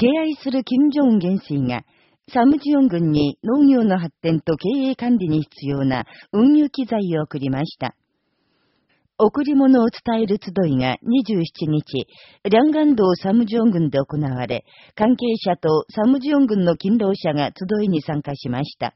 敬愛する金正恩元帥が、サムジヨン軍に農業の発展と経営管理に必要な運輸機材を送りました。贈り物を伝える集いが27日、リャンガン道サムジヨン軍で行われ、関係者とサムジヨン軍の勤労者が集いに参加しました。